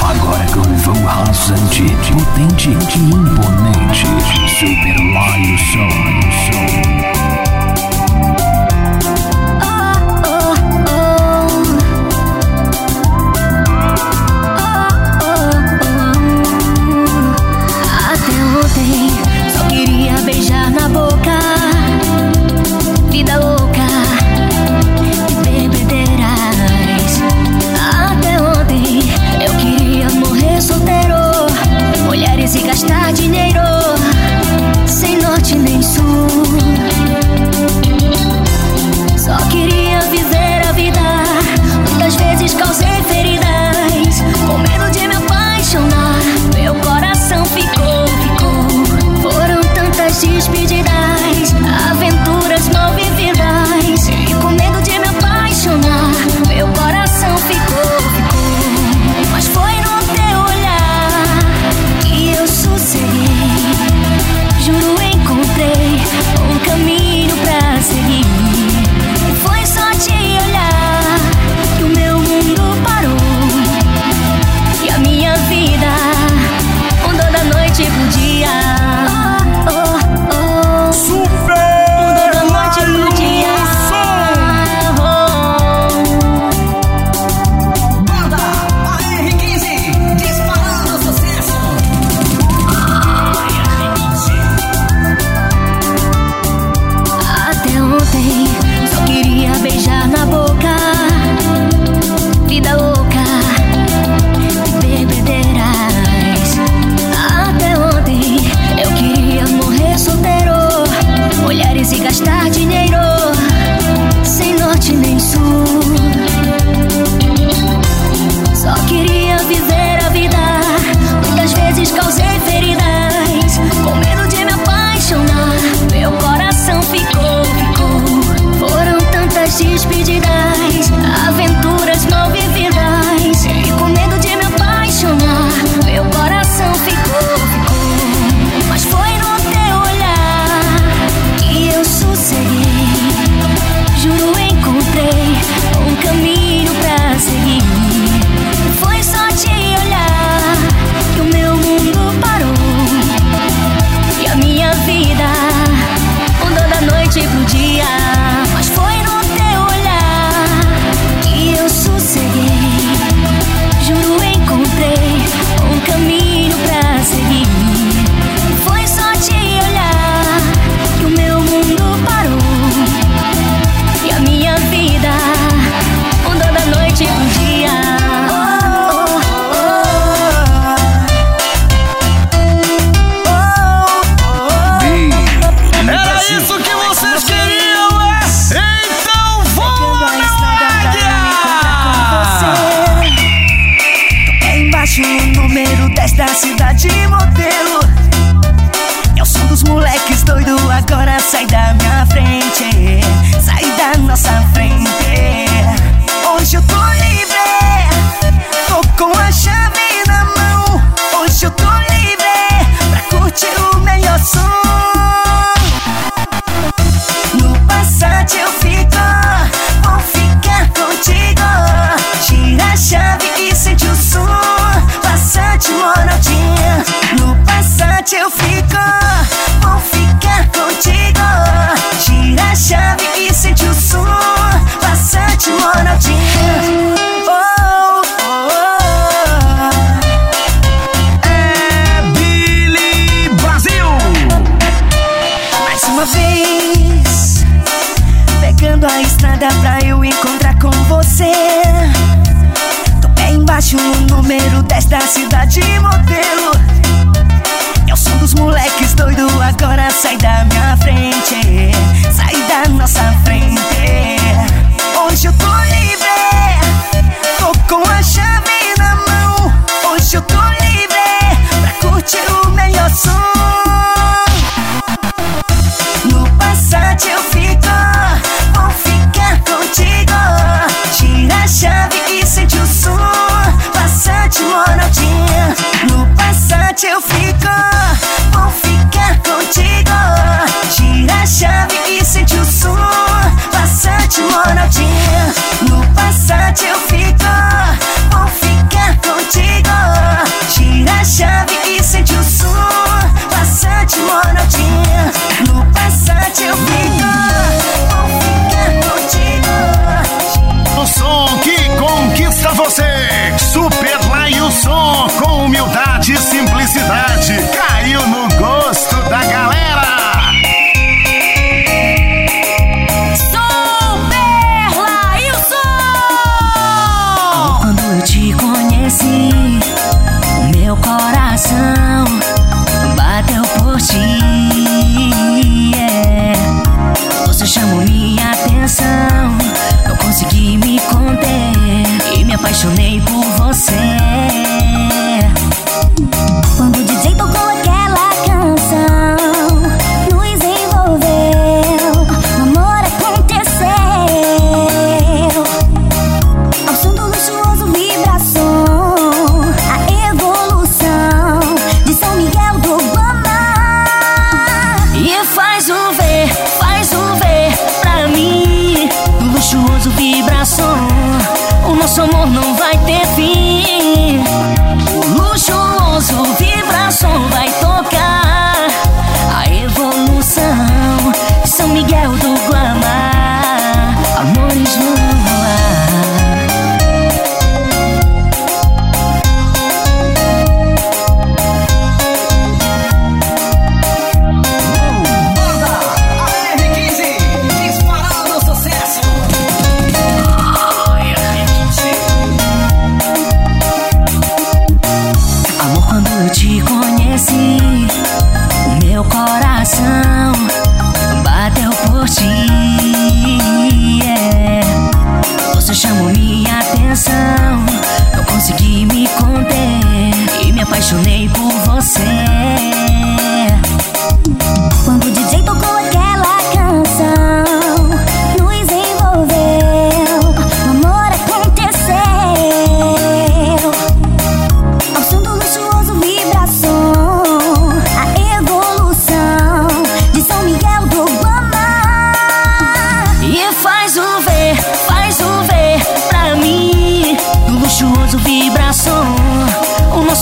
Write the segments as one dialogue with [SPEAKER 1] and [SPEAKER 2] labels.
[SPEAKER 1] Agora com voo rasante, potente imponente, Super
[SPEAKER 2] Mario Sonic.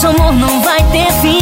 [SPEAKER 2] Nosso amor não vai ter fim.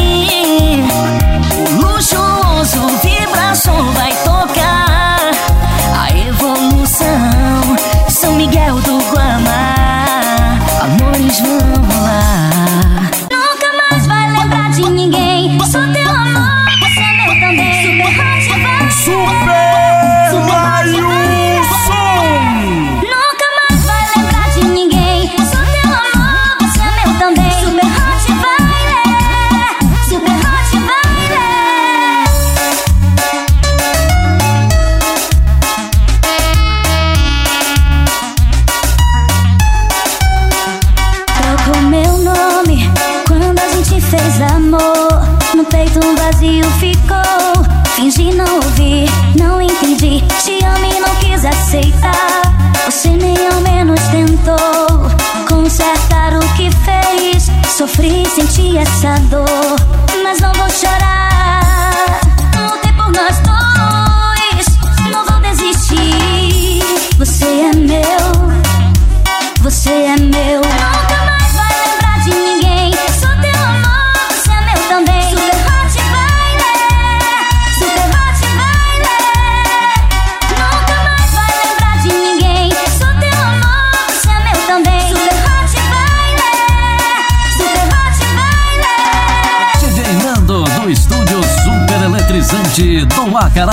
[SPEAKER 2] Norte do
[SPEAKER 1] Acará.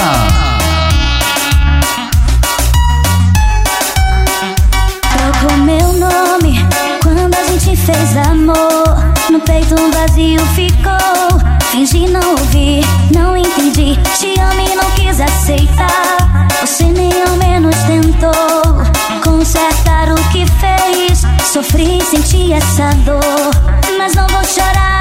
[SPEAKER 2] Trocou meu nome quando a gente fez amor. No peito um vazio ficou. Fingi não ouvir, não entendi. Te amo e não quis aceitar. Você nem ao menos tentou consertar o que fez. Sofri, senti essa dor, mas não vou chorar.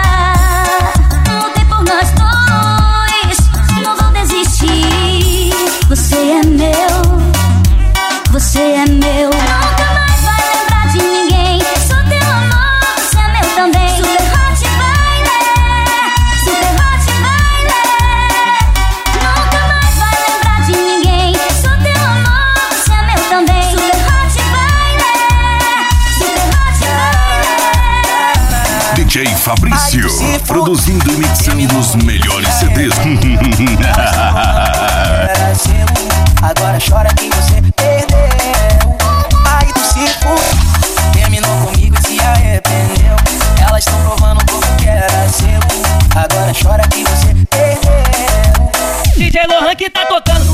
[SPEAKER 3] Fabrício, Ai, produzindo e mixando os melhores CDs.
[SPEAKER 4] Era seu, agora chora que você perdeu. Ai, do circo, terminou comigo e se arrependeu. Elas estão provando tudo que era seu, agora chora que você perdeu.
[SPEAKER 5] DJ Lohan que tá tocando.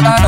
[SPEAKER 6] la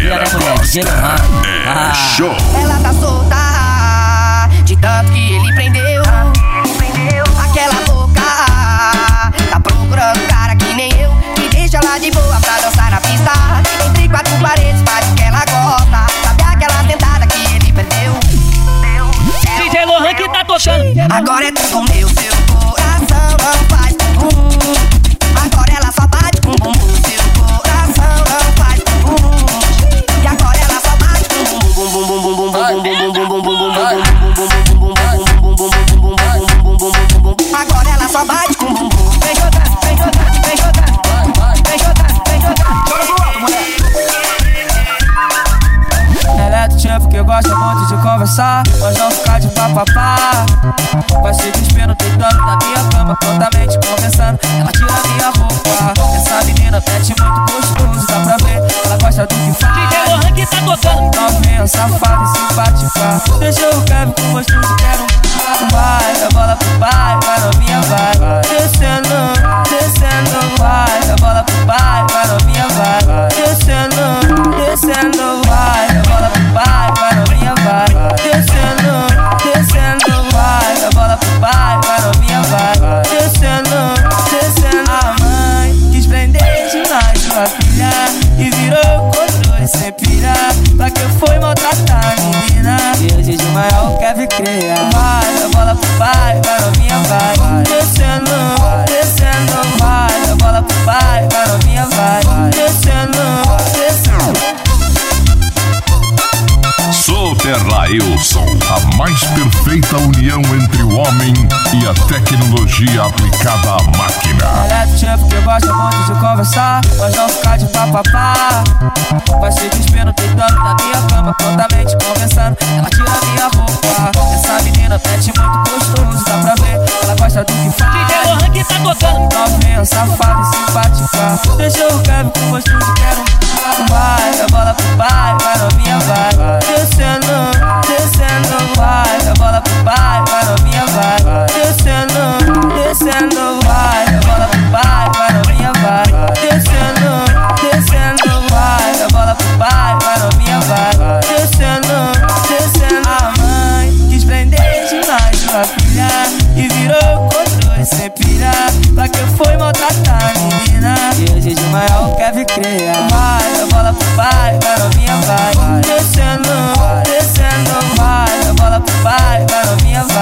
[SPEAKER 6] Doideira, né, mulher? DJ Lohan.
[SPEAKER 5] É
[SPEAKER 3] show.
[SPEAKER 4] Ela tá solta, de tanto que ele prendeu. Aquela boca tá procurando um cara que nem eu. Que deixa lá de boa pra dançar na pista. Entre quatro paredes, faz o que ela gosta. Sabe aquela tentada que ele perdeu?
[SPEAKER 5] DJ Lohan que tá tocando.
[SPEAKER 4] Agora é tudo meu, seu coração não faz. Hum, agora ela só bate com bumbum.
[SPEAKER 7] Vai se despindo, deitando na minha cama, prontamente conversando. Ela tira minha roupa. Essa menina pede muito gostoso, dá pra ver. Ela gosta do que faz.
[SPEAKER 6] DJ Lohan que tá tocando.
[SPEAKER 7] Novinha, safada e simpática. Deixa o Kevin com gostoso, quero um vai. A bola pro pai, vai novinha, vai. vai. Descendo, descendo, vai. A bola pro pai, vai novinha, vai. vai. Descendo, descendo, vai. A bola pro pai, vai novinha, vai. vai. Vai vai. vai. Descendo, descendo. A mãe quis prender demais sua filha e virou controle sem pilha. Pra que foi maltratar a menina? E hoje de maior quer crer. Vai, a bola pro pai, vai novinha, vai. vai. Descendo, descendo, vai. A bola pro pai, vai novinha, vai. vai. Descendo, descendo.
[SPEAKER 3] Super Lailson, a mais perfeita união entre o homem e a tecnologia aplicada à máquina.
[SPEAKER 7] Ela é do tipo que gosta muito de conversar, mas não ficar de papapá. Vai se despindo, deitando na minha cama, prontamente conversando. Ela tira minha roupa. Essa menina pede muito gostoso, dá pra ver. Ela gosta do que faz.
[SPEAKER 6] DJ Lohan que tá tocando.
[SPEAKER 7] Novinha, safada e simpática. Deixa o Kevin com gostoso, quero um vai. A bola pro pai, vai novinha, vai. Descendo, descendo, vai. A bola pro pai, vai novinha, vai. Descendo, descendo, vai. A bola pro pai, vai novinha, vai. Descendo, descendo, vai. A bola pro pai, vai novinha, vai. Descendo, descendo. A mãe quis prender demais sua filha e virou controle sem pilha. Pra que foi maltratar a menina? E hoje de maior crer. Vai, bola pro pai, vai novinha, vai. Descendo, descendo, vai. Bola pro pai, vai novinha, vai.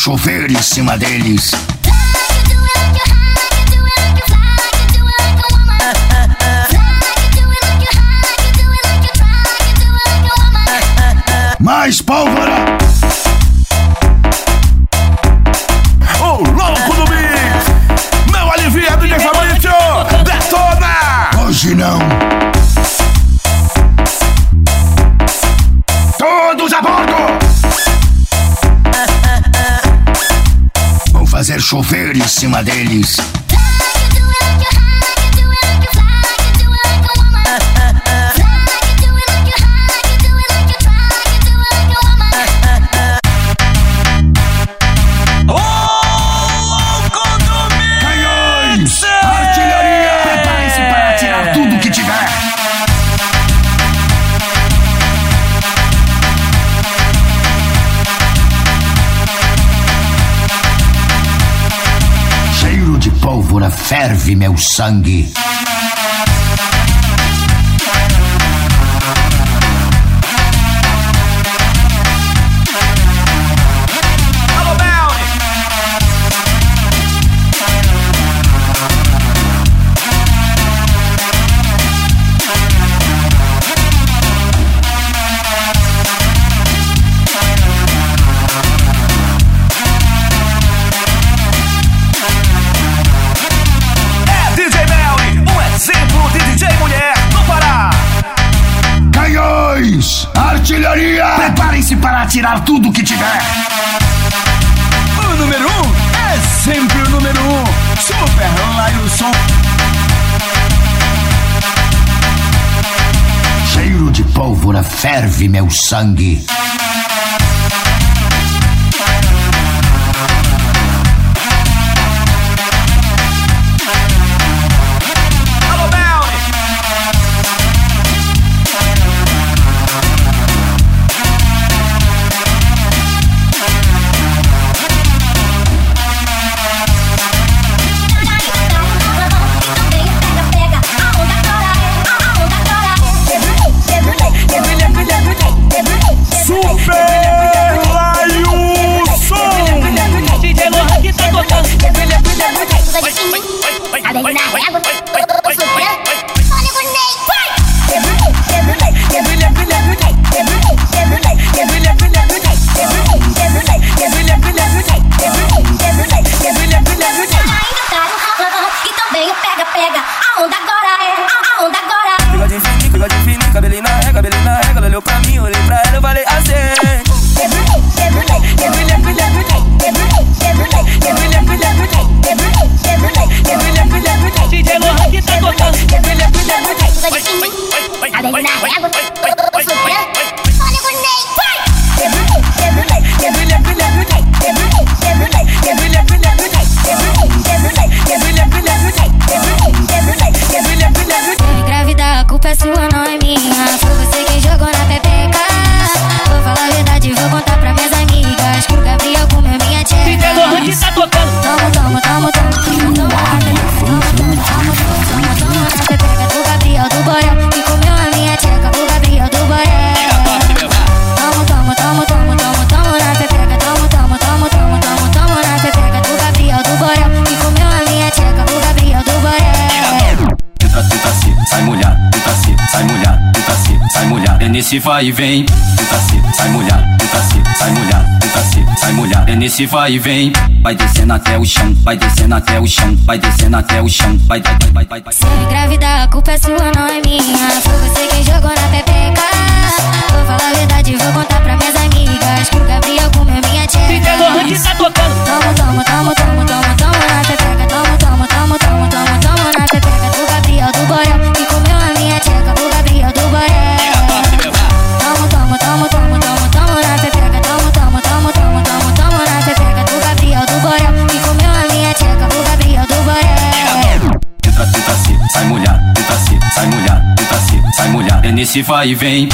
[SPEAKER 3] Chover em cima deles.
[SPEAKER 2] chover em cima deles. ferve meu sangue. tudo que tiver.
[SPEAKER 8] O número um é sempre o número um. Super Lailson.
[SPEAKER 2] Cheiro de pólvora ferve meu sangue.
[SPEAKER 9] nesse vai e vem. Putaci, sai mulher, putaci, sai mulher, putaci, sai mulher. É nesse vai e vem. Vai descendo até o chão, vai descendo até o chão, vai descendo até o chão, vai, vai, vai, vai, vai.
[SPEAKER 10] Se engravidar, a culpa é sua, não é minha. Foi você quem jogou na ppk. Vou falar a verdade, vou contar pra minhas amigas. Que o Gabriel comeu é minha
[SPEAKER 11] tcheca. Fica que tá tocando.
[SPEAKER 10] Toma, toma, toma, toma, toma, toma na pepeca, toma.
[SPEAKER 9] se vai e vem.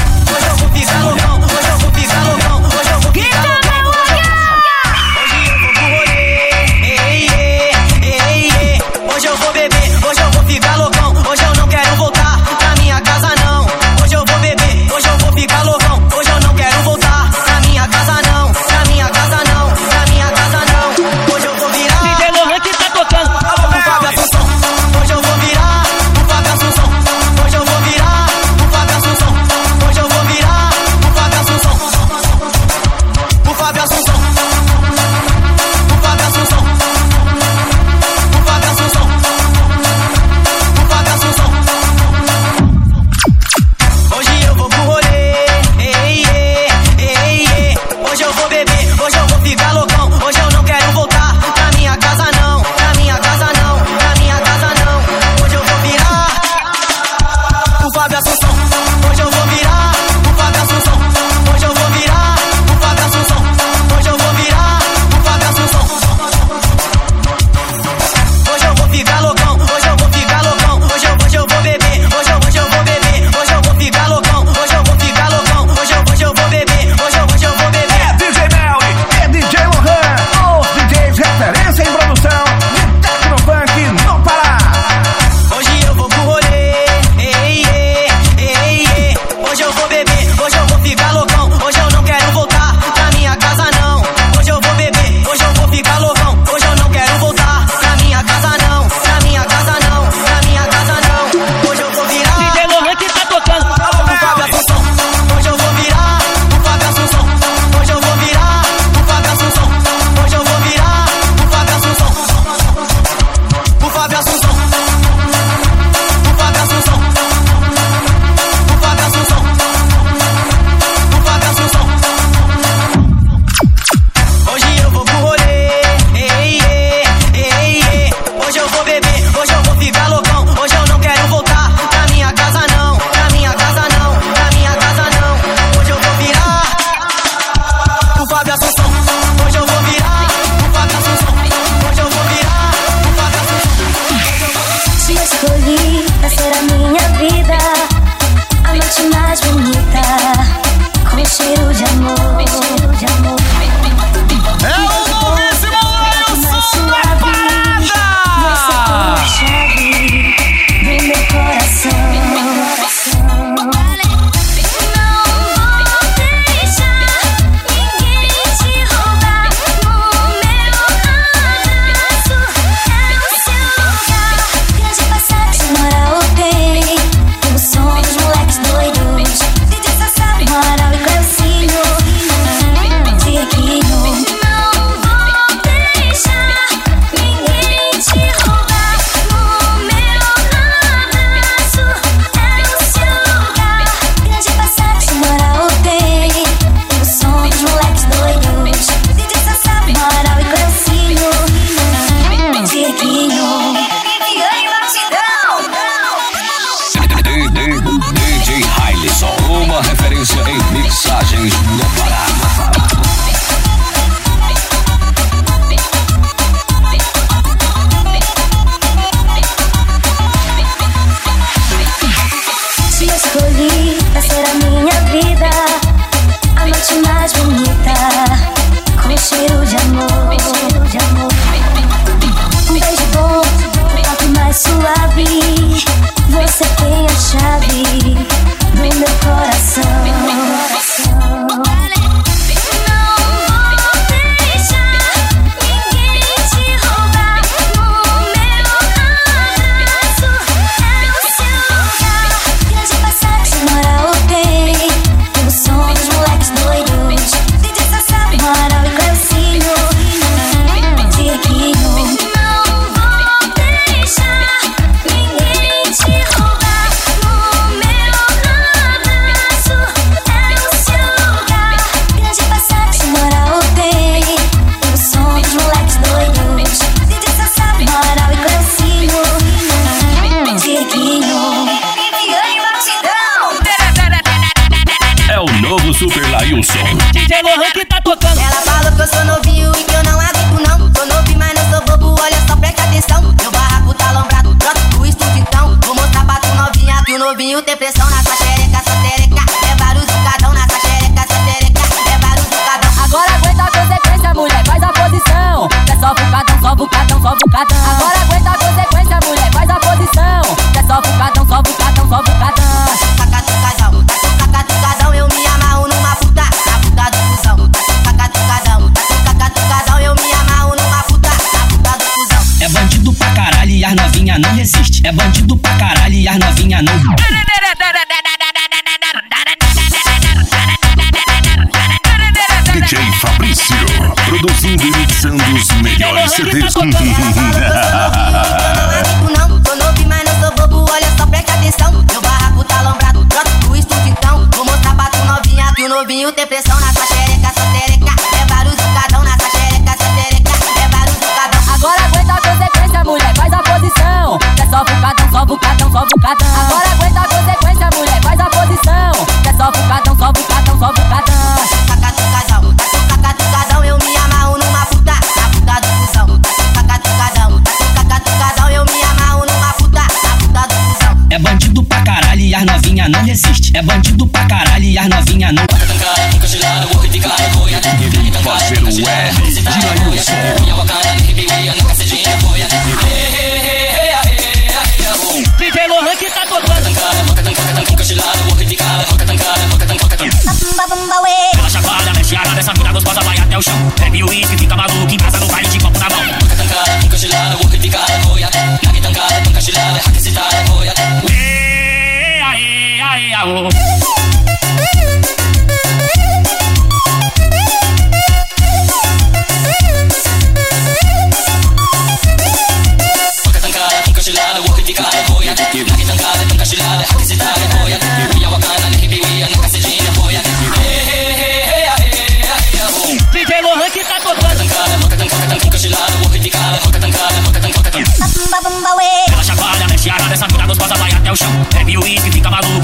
[SPEAKER 2] chão. Pega e o
[SPEAKER 12] uísque, fica maluco,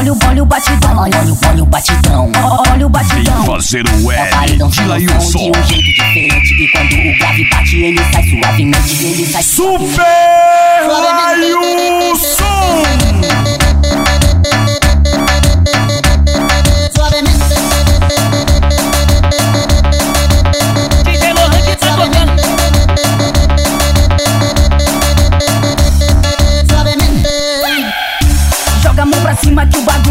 [SPEAKER 12] Olha o,
[SPEAKER 6] olha o batidão, olha, o olha o batidão, olha o batidão.
[SPEAKER 3] Vem fazer o
[SPEAKER 6] é. tira
[SPEAKER 3] o
[SPEAKER 6] som.
[SPEAKER 3] De
[SPEAKER 6] um jeito diferente e quando o grave bate ele sai suavemente, ele sai.
[SPEAKER 3] Super
[SPEAKER 6] Som!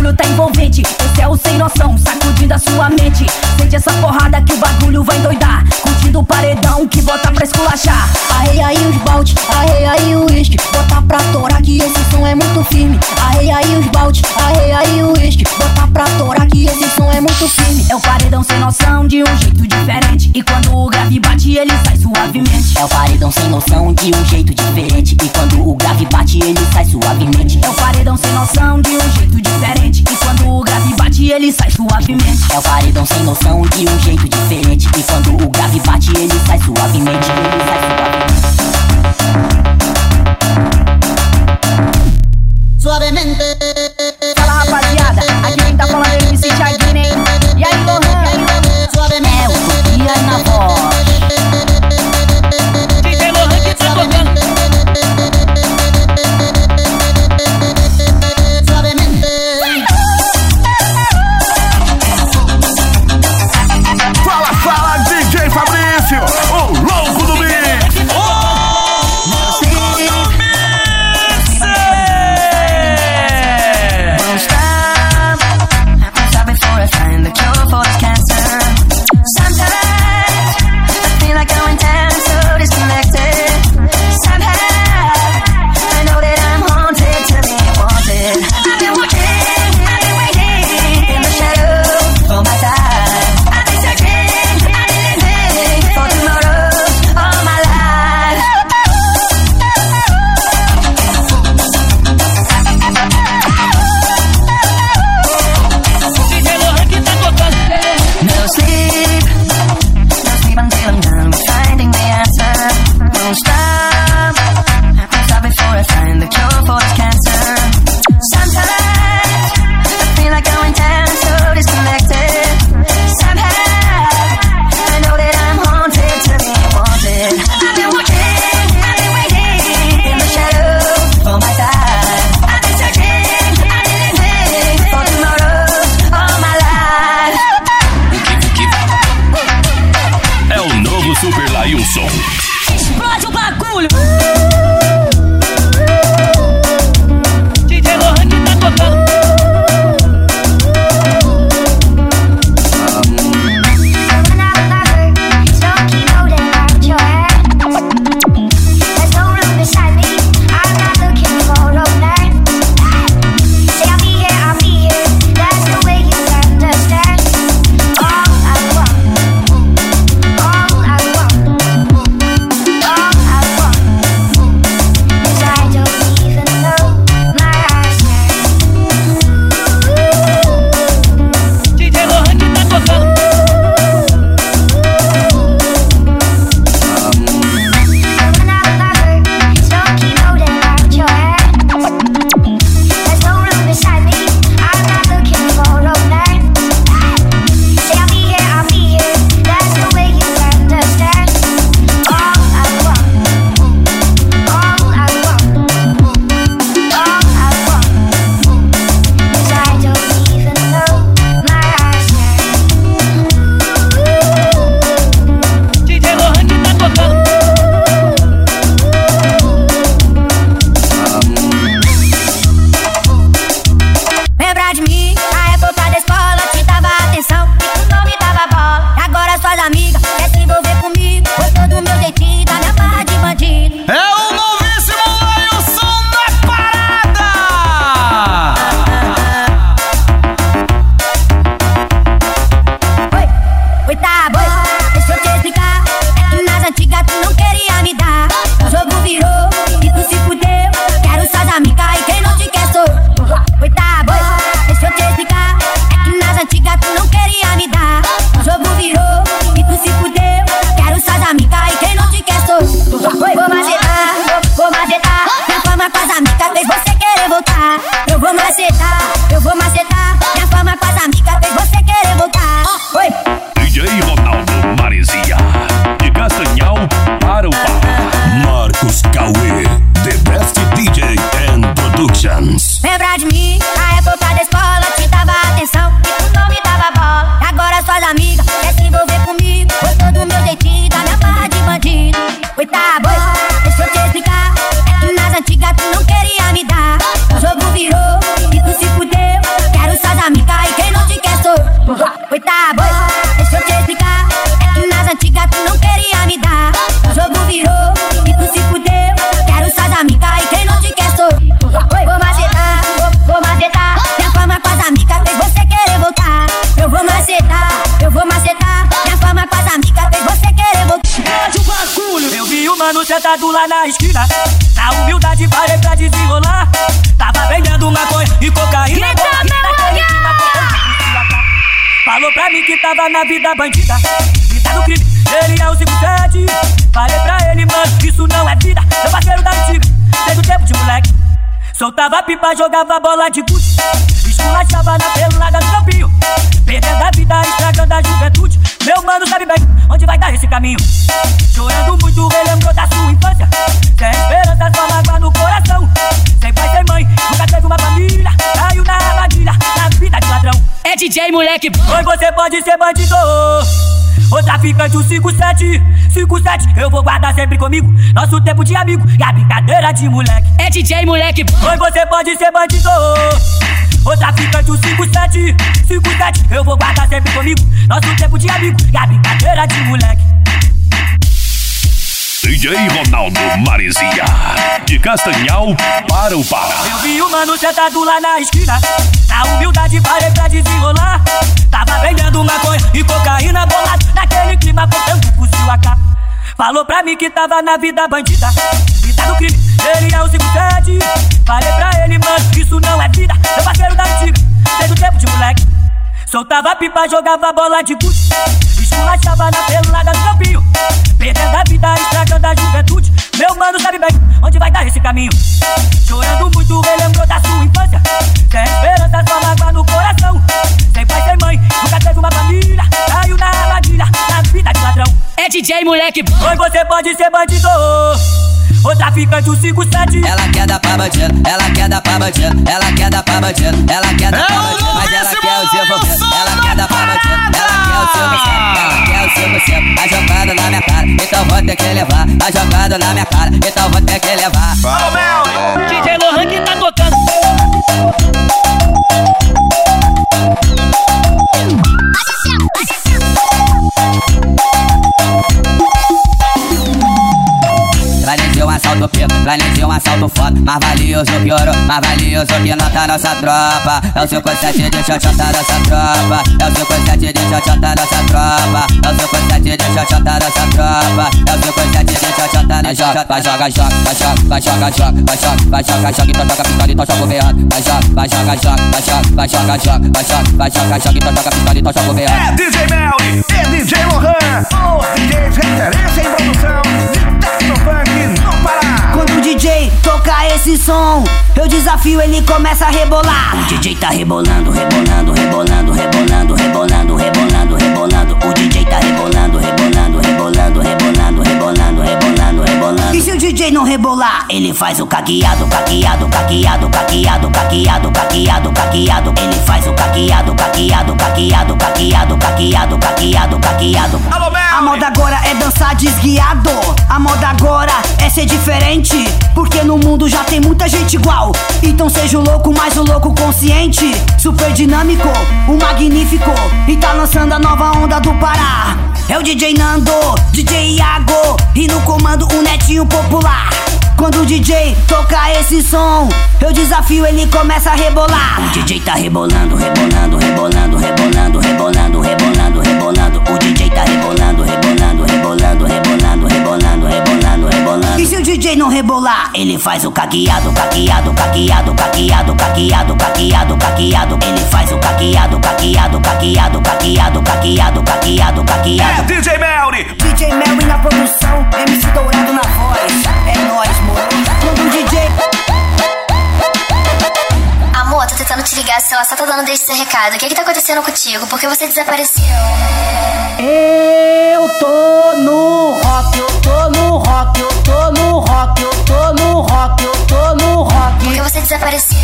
[SPEAKER 6] bagulho tá envolvente. Esse é o sem noção, sacudindo a sua mente. Sente essa porrada que o bagulho vai doidar do paredão que bota pra esculachar.
[SPEAKER 2] Arreia aí os balde, arreia aí o uísque. Bota pra torar que esse som é muito firme. Arreia aí os balde, arreia aí o uísque. Bota pra torar que esse som é muito firme.
[SPEAKER 6] É o paredão sem noção de um jeito diferente. E quando o grave bate, ele sai suavemente.
[SPEAKER 8] É o paredão sem noção de um jeito diferente. E quando o grave bate, ele sai suavemente.
[SPEAKER 6] É o paredão sem noção de um jeito diferente. E quando o grave bate, ele sai suavemente.
[SPEAKER 8] É o paredão sem noção de um jeito diferente. E quando o grave bate, Mediante ele sai suavemente,
[SPEAKER 6] ele sai
[SPEAKER 8] suave. Suavemente.
[SPEAKER 6] Fala rapaziada, aqui quem tá
[SPEAKER 13] falando é Na humildade parei pra desenrolar. Tava vendendo maconha e cocaína.
[SPEAKER 2] Grita,
[SPEAKER 13] Falou pra mim que tava na vida bandida. Vida do crime, ele é o 57. Falei pra ele, mano, isso não é vida. Meu parceiro da antiga, desde o tempo de moleque. Soltava pipa, jogava bola de gude. Esculachava na pelada do campinho. Perdendo a vida, estragando a juventude. Meu mano sabe bem onde vai dar esse caminho. Chorando muito, relembrou da sua infância. Sem esperança, só mágoa no coração. Sem pai, sem mãe, nunca teve uma família. Caiu na armadilha, na vida de ladrão.
[SPEAKER 2] É DJ moleque
[SPEAKER 13] Oi, você pode ser bandido. Ô traficante, o 57, 57, eu vou guardar sempre comigo. Nosso tempo de amigo e a brincadeira de moleque.
[SPEAKER 2] É DJ moleque
[SPEAKER 13] Oi, você pode ser bandido. Ô traficante, o 57, 57, eu vou guardar sempre comigo. Nosso tempo de amigo e a brincadeira de moleque.
[SPEAKER 14] DJ Ronaldo Marizia. De Castanhal para o Pará.
[SPEAKER 13] Eu vi o mano sentado lá na esquina. Na humildade parei pra desenrolar. Tava vendendo maconha e cocaína bolado. Naquele clima botando fuzil AK. Falou pra mim que tava na vida bandida. Vida do crime, ele é o 57. Falei pra ele, mano, isso não é vida. Meu parceiro da antiga, desde o tempo de moleque. Soltava pipa, jogava bola de gude. Esculachava na pelada do campinho. Perdendo a vida, estragando a juventude. Meu mano sabe bem onde vai dar esse caminho. Chorando muito, relembrou da sua infância. Sem esperança, só mágoa no coração. Sem pai, sem mãe, nunca teve uma família. Caiu na armadilha, na vida de ladrão.
[SPEAKER 2] É DJ moleque
[SPEAKER 13] Oi, você pode ser bandido. Ô traficante, o 57.
[SPEAKER 15] Ela quer dar pra bandido, ela quer dar pra bandido, ela quer dar pra bandido, ela quer dar pra bandido, mas ela quer o seu envolvido, ela quer dar pra bandido, ela quer o seu você, ela quer o seu você, tá jogando na minha cara, então vou ter que levar, tá jogando na minha cara, então vou ter que levar.
[SPEAKER 2] DJ Lohan que tá tocando.
[SPEAKER 15] Planejei um assalto foda Mais valioso ouro, mais valioso que nota nossa tropa É o 57 de xoxota nossa tropa É o 57 de xoxota nossa tropa É o 57 de xoxota nossa tropa É o 57 de xoxota nossa tropa Vai joga, joga, vai joga, vai joga, joga Vai joga, vai joga, joga, então joga pistola, então joga o veado Vai joga, vai joga, joga, vai joga, vai joga, joga Vai joga, vai joga, joga, então joga pistola, então joga o veado
[SPEAKER 10] É DJ Melly, é DJ Lohan, os DJs referência em produção de Tecnofunk
[SPEAKER 16] DJ toca esse som, eu desafio ele começa a rebolar. O DJ tá rebolando, rebolando, rebolando, rebolando, rebolando, rebolando, rebolando. O DJ tá rebolando, rebolando, rebolando, rebolando, rebolando, rebolando, rebolando. E se o DJ não rebolar, ele faz o caqueado, caqueado, caqueado, caqueado, caqueado, caqueado, caqueado. Ele faz o caqueado, caqueado, caqueado, caqueado, caqueado, caqueado, caqueado. A moda agora é dançar desguiado. A moda agora é ser diferente. Porque no mundo já tem muita gente igual. Então seja o louco, mais o louco consciente. Super dinâmico, o magnífico. E tá lançando a nova onda do Pará. É o DJ Nando, DJ Iago. E no comando o netinho popular. Quando o DJ toca esse som, eu desafio ele começa a rebolar. O DJ tá rebolando, rebolando, rebolando, rebolando, rebolando, rebolando, rebolando. O DJ tá rebolando, rebolando, rebolando, rebolando, rebolando. E se o DJ não rebolar, ele faz o caqueado, caqueado, caqueado, caqueado, caqueado, caqueado, caqueado. Ele faz o caqueado, caqueado, caqueado, caqueado, caqueado, caqueado, caqueado.
[SPEAKER 10] É DJ Melly,
[SPEAKER 16] DJ Melvin na produção, MC Dourado na voz.
[SPEAKER 17] Te ligar, seu só tá dando desse seu recado. O que que tá acontecendo contigo? Por que você desapareceu?
[SPEAKER 16] Eu tô no rock, eu tô no rock, eu tô no rock, eu tô no rock, eu tô no rock.
[SPEAKER 17] Por que você desapareceu?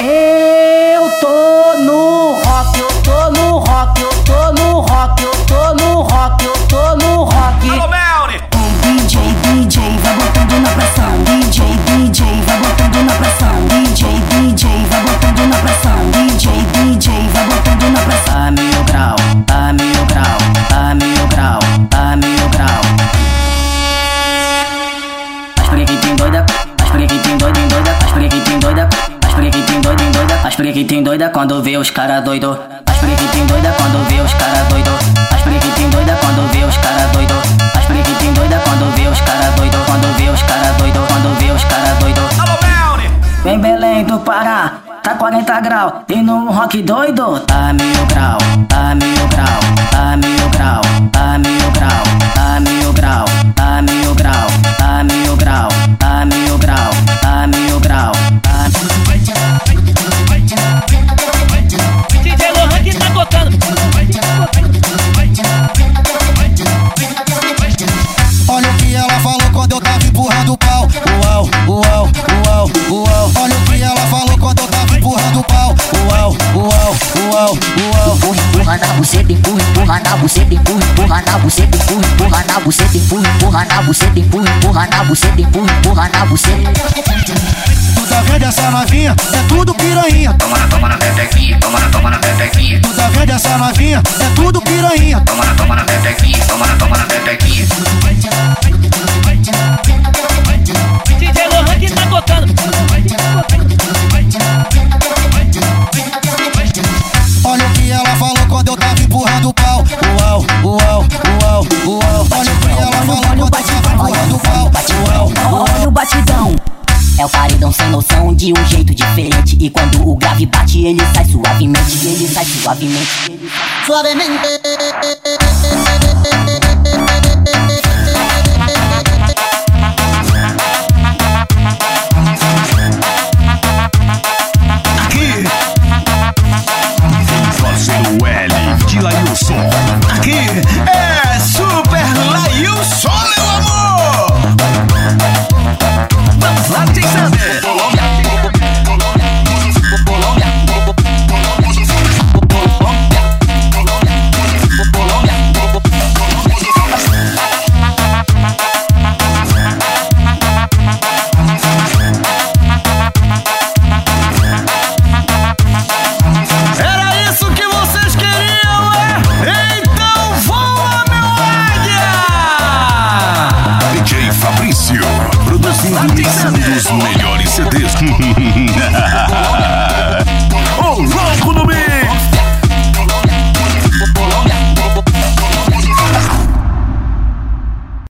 [SPEAKER 16] Eu tô no rock, eu tô no rock, eu tô no rock, eu tô no rock, eu tô no rock.
[SPEAKER 10] Alô Melly,
[SPEAKER 16] DJ, DJ,
[SPEAKER 15] quando vê os cara doido. As
[SPEAKER 8] periquitinha doida quando vê os cara doido. As periquitinha doida quando vê os cara doido. As periquitinha doida quando vê os cara doido. Quando vê os cara doido, quando vê os cara doido.
[SPEAKER 18] Alô!
[SPEAKER 8] Vem Belém do Pará, tá 40 graus buceta, empurra, empurra na buceta, empurra, empurra na buceta.
[SPEAKER 19] Tu tá vendo essa novinha? É tudo piranha.
[SPEAKER 6] Toma na, toma na pepequinha, toma na, toma na pepequinha.
[SPEAKER 19] Tu tá vendo essa novinha? É tudo piranha.
[SPEAKER 6] Toma na, toma na pepequinha, toma na, toma na pepequinha.
[SPEAKER 8] suavemente. Suavemente.